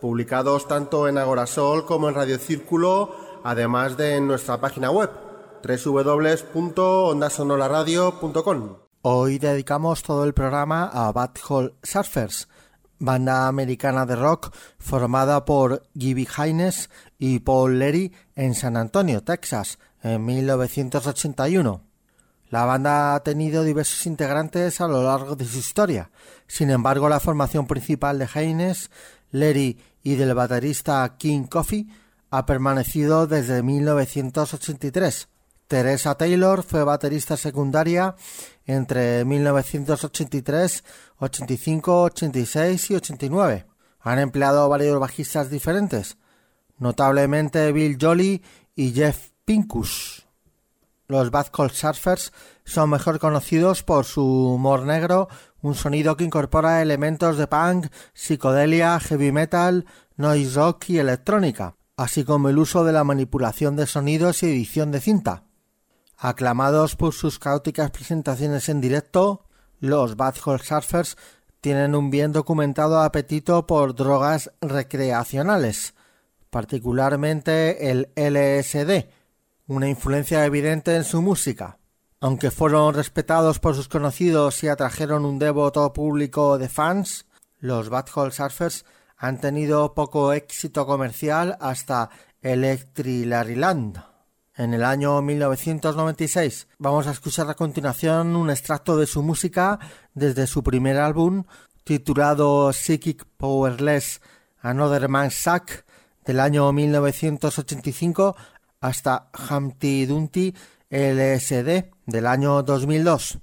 publicados tanto en Agorasol como en Radio Círculo, además de en nuestra página web ...www.ondasonolaradio.com Hoy dedicamos todo el programa a Bad Hole Surfers, banda americana de rock formada por Gibby Haynes y Paul Leary en San Antonio, Texas, en 1981. La banda ha tenido diversos integrantes a lo largo de su historia. Sin embargo, la formación principal de Haynes Larry y del baterista King Coffee, ha permanecido desde 1983. Teresa Taylor fue baterista secundaria entre 1983, 85, 86 y 89. Han empleado varios bajistas diferentes, notablemente Bill Jolly y Jeff Pincus. Los Bad Surfers son mejor conocidos por su humor negro un sonido que incorpora elementos de punk, psicodelia, heavy metal, noise rock y electrónica, así como el uso de la manipulación de sonidos y edición de cinta. Aclamados por sus caóticas presentaciones en directo, los Bad Hole Surfers tienen un bien documentado apetito por drogas recreacionales, particularmente el LSD, una influencia evidente en su música. Aunque fueron respetados por sus conocidos y atrajeron un devoto público de fans, los Bad Surfers han tenido poco éxito comercial hasta Electrilaryland. En el año 1996 vamos a escuchar a continuación un extracto de su música desde su primer álbum titulado Psychic Powerless Another Man's Sack del año 1985 hasta Humpty Dumpty LSD del año 2002.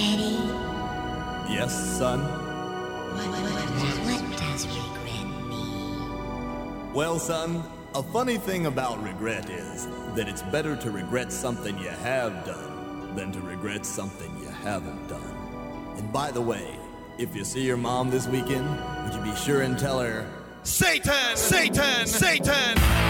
Daddy? Yes, son? What, what, what does regret mean? Well, son, a funny thing about regret is that it's better to regret something you have done than to regret something you haven't done. And by the way, if you see your mom this weekend, would you be sure and tell her, Satan! Satan! Satan!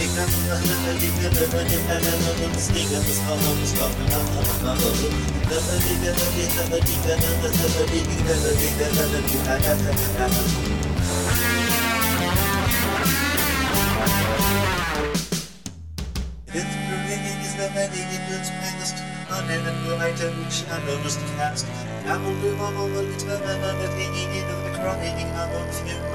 I'm a blue mama, look at my mother, hanging in the crying, I'm on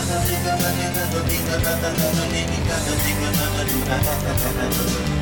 Thank you.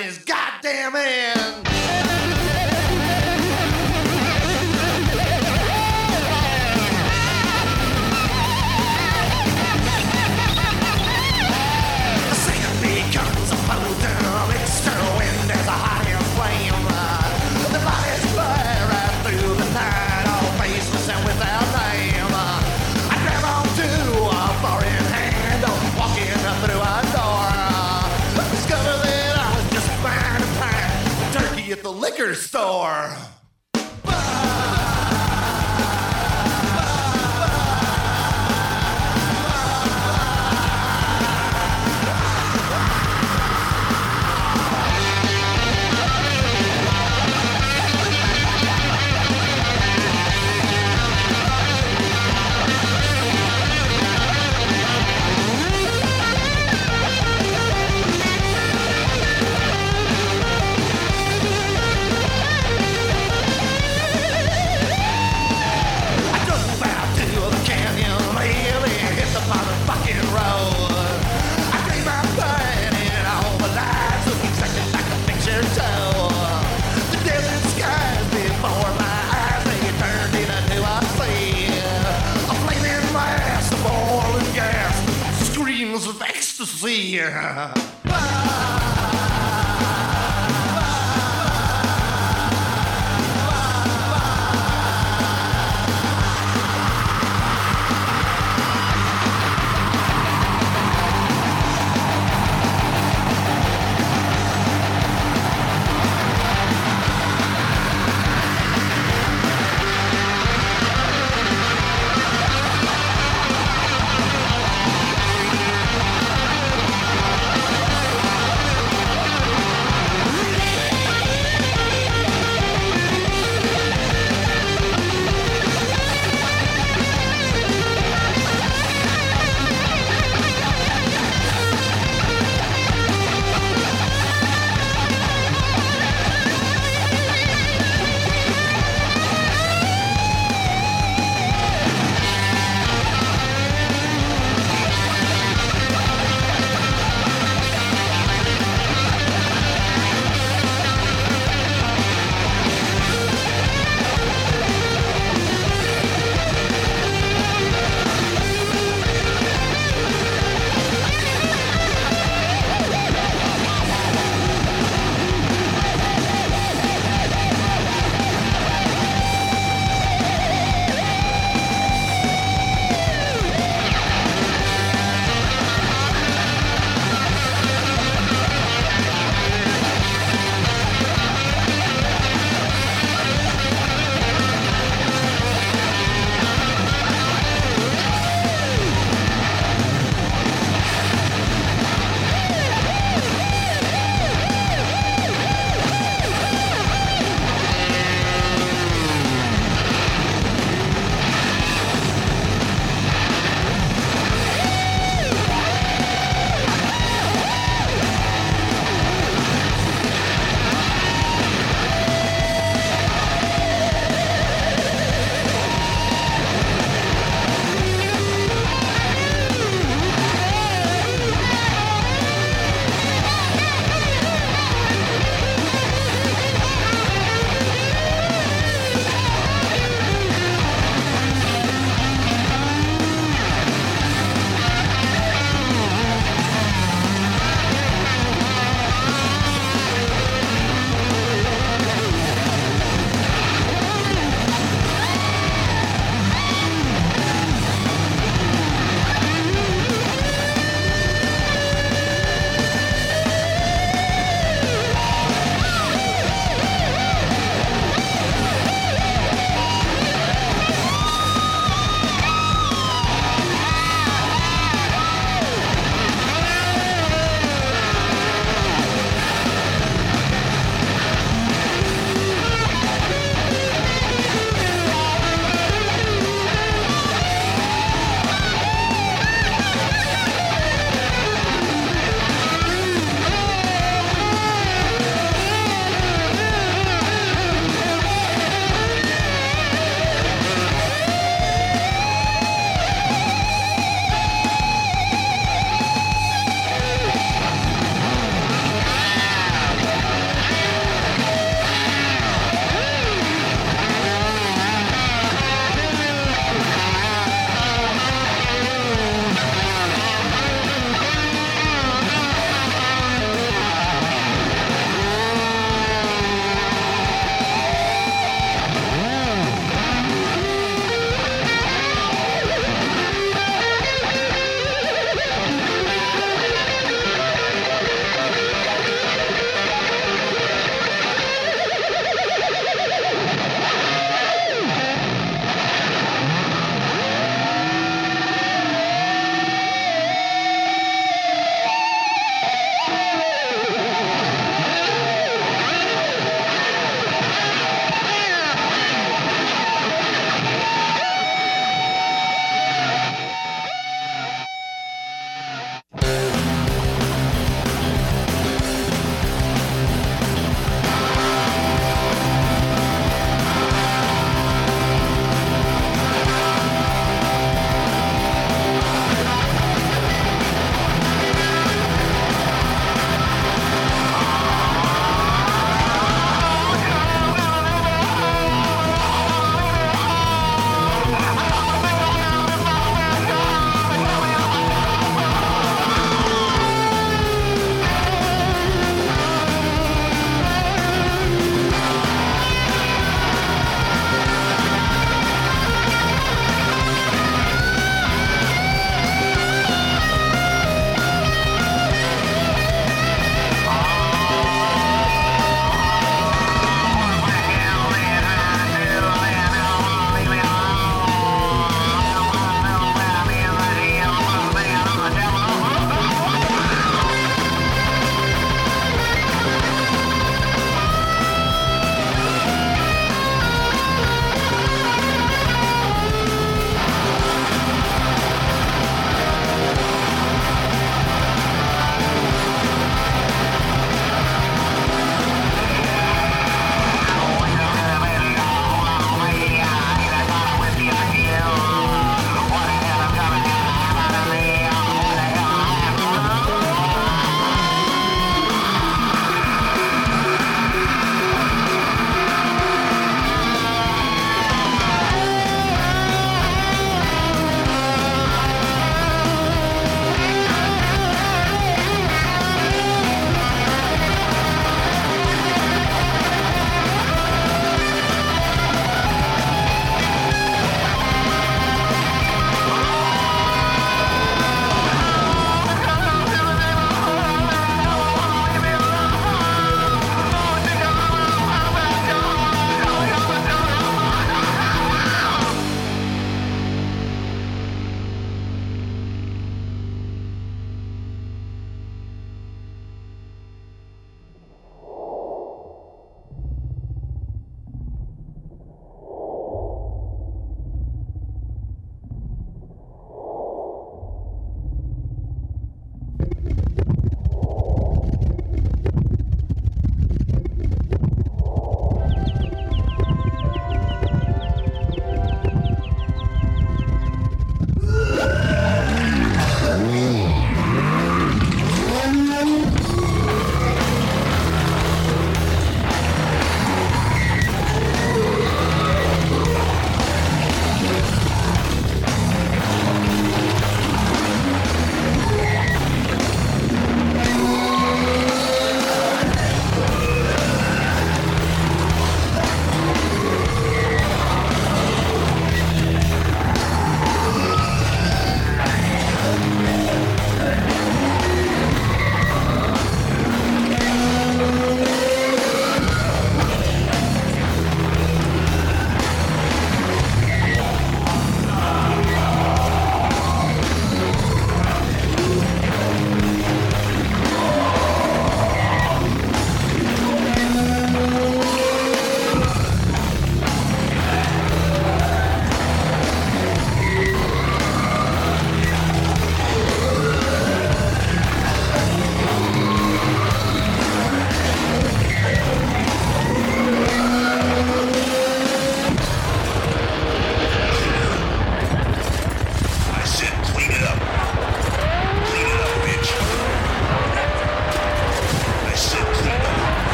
his goddamn hand. liquor store. here.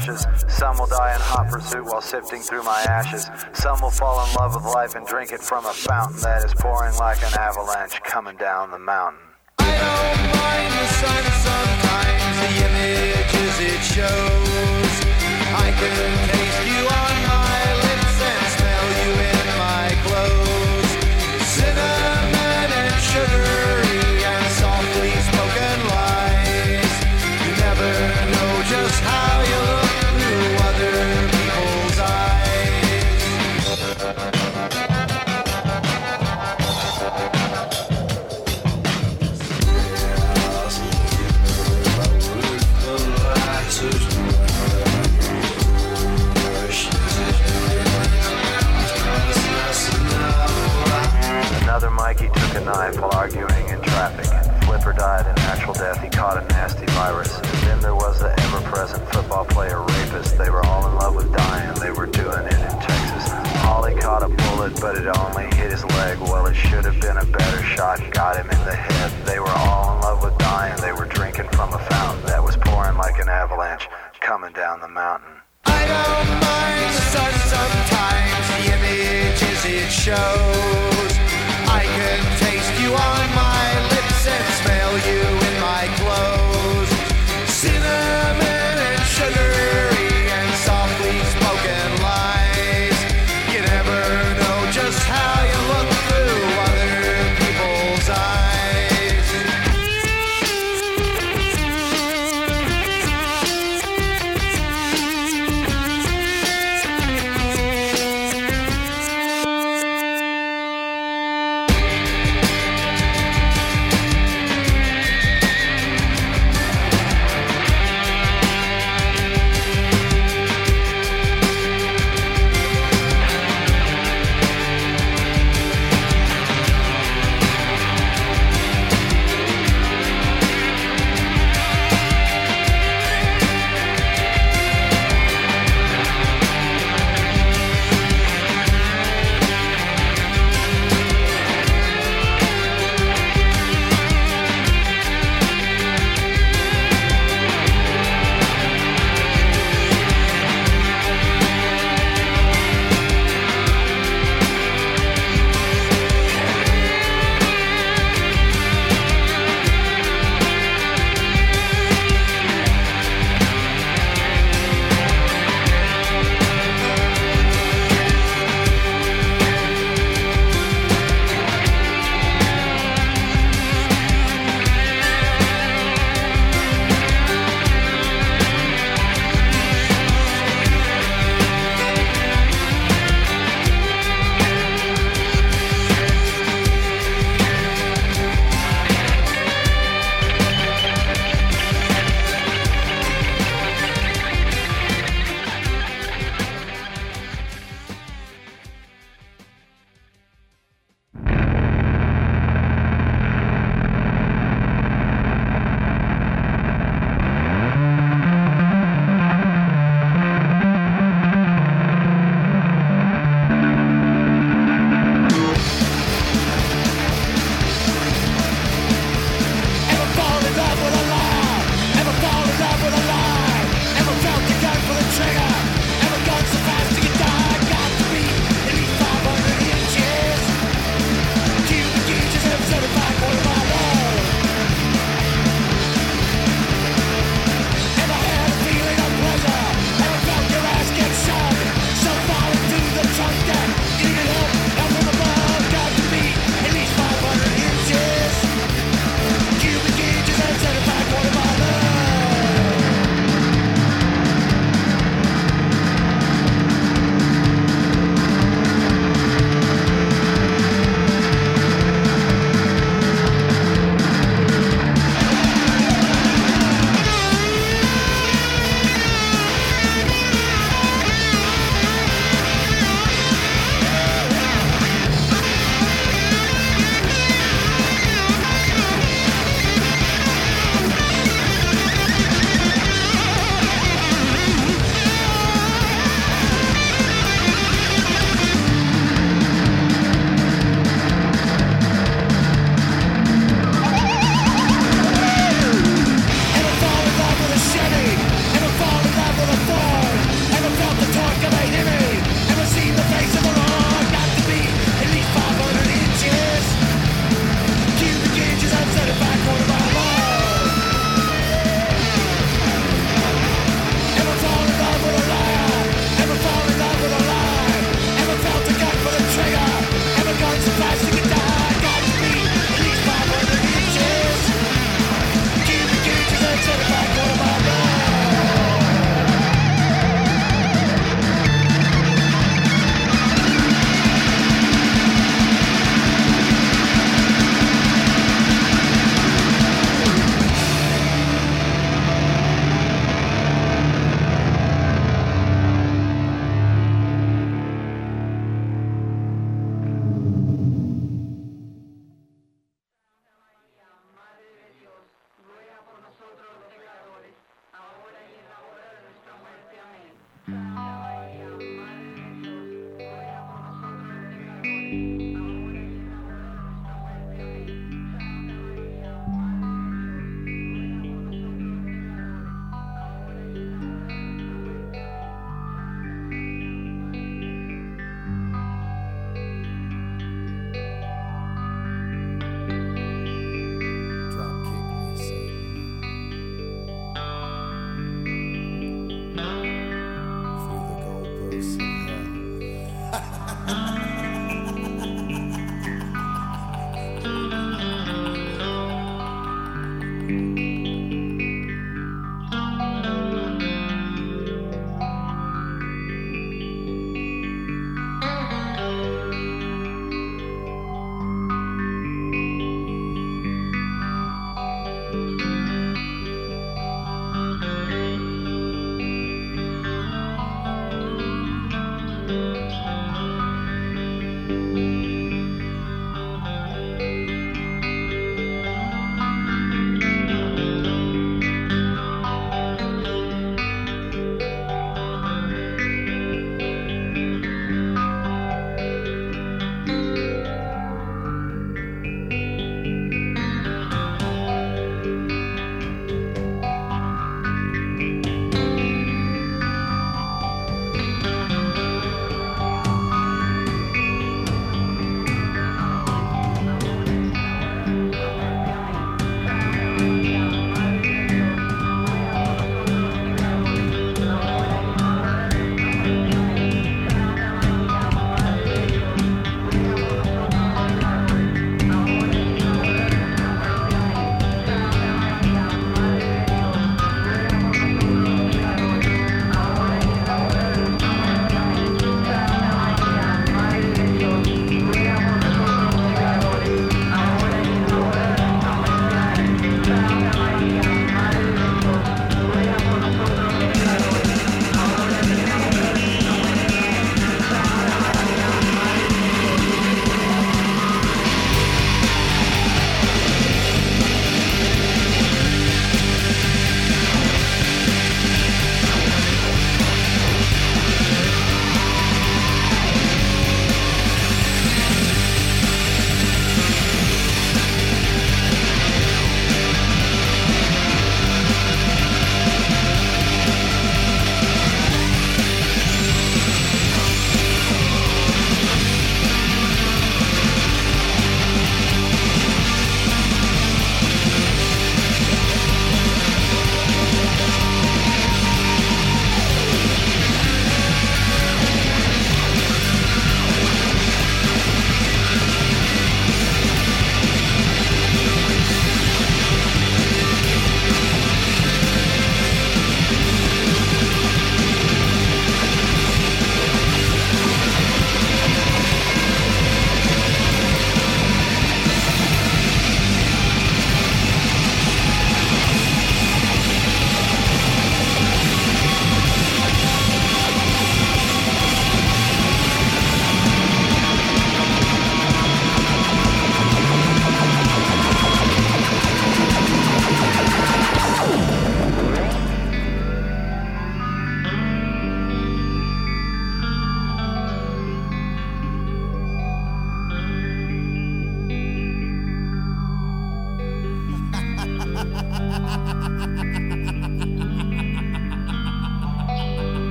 Some will die in hot pursuit while sifting through my ashes. Some will fall in love with life and drink it from a fountain that is pouring like an avalanche coming down the mountain. I don't mind the sun sometimes, the images it shows. I can taste you on. knife while arguing in traffic. Flipper died in natural death. He caught a nasty virus. And then there was the ever-present football player rapist. They were all in love with dying. They were doing it in Texas. Holly caught a bullet, but it only hit his leg. Well, it should have been a better shot. Got him in the head. They were all in love with dying. They were drinking from a fountain that was pouring like an avalanche coming down the mountain. I don't mind the sun sometimes, the images it shows. I can you on my lips and smell you.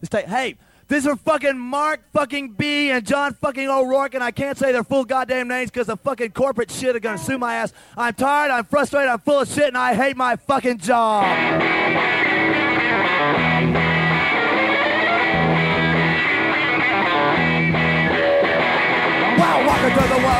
Just take, hey, this is fucking Mark fucking B and John fucking O'Rourke, and I can't say their full goddamn names because the fucking corporate shit are gonna sue my ass. I'm tired, I'm frustrated, I'm full of shit, and I hate my fucking job. wow, walking to the world.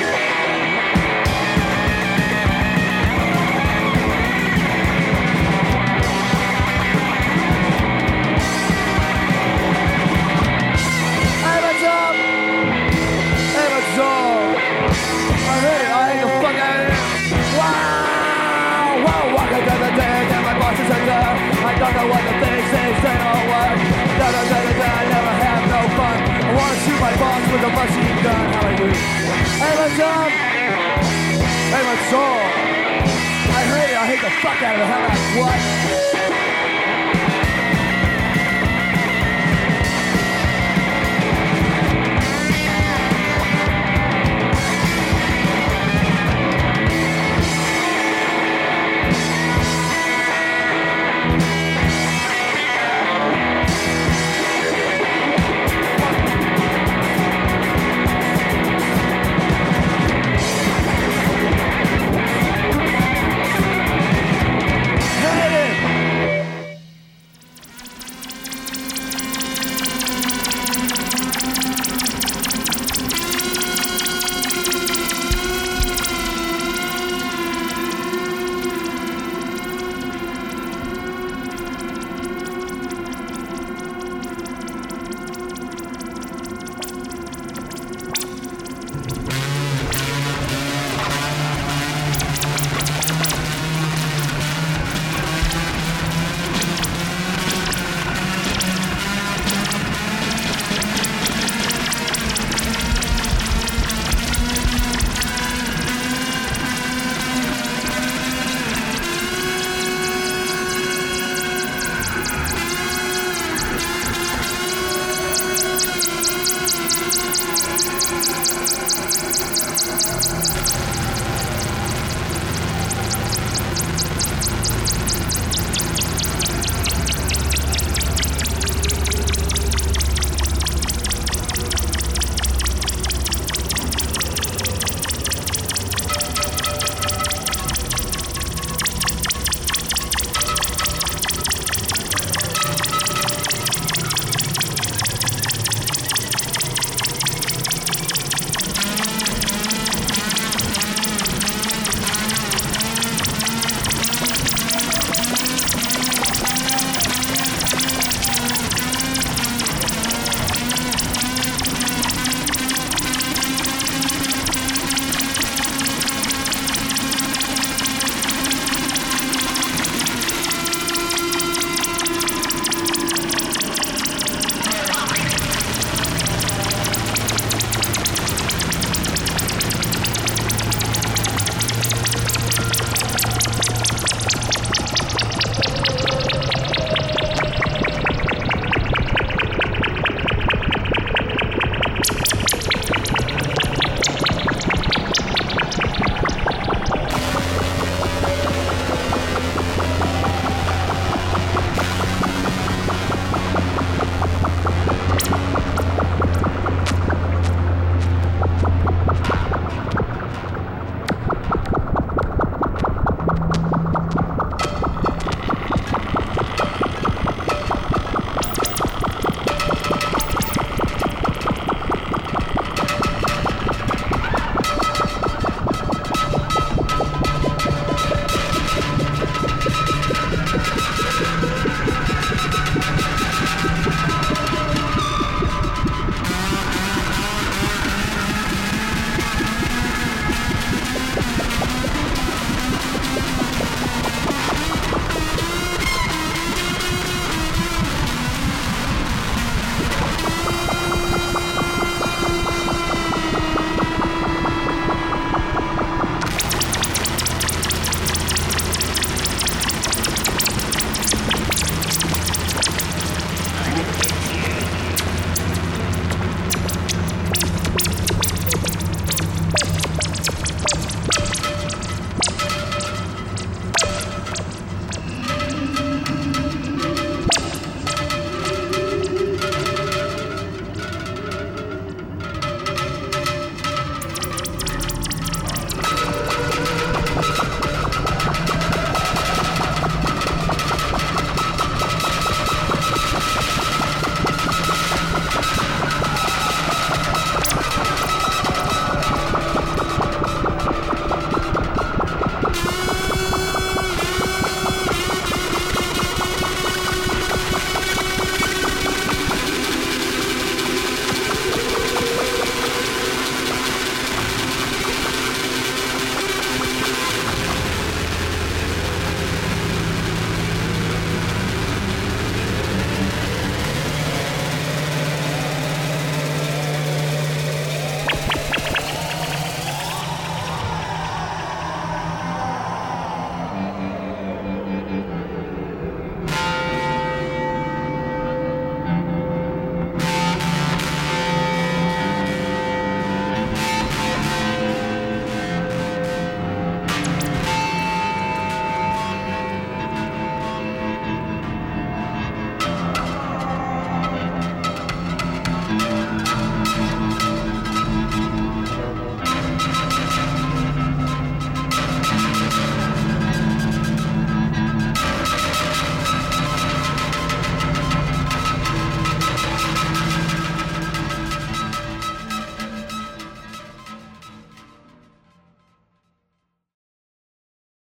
my boss with a machine gun. Hallelujah. Hey, what's up? Hey, what's up? I hate it. I hate the fuck out of it. How about what?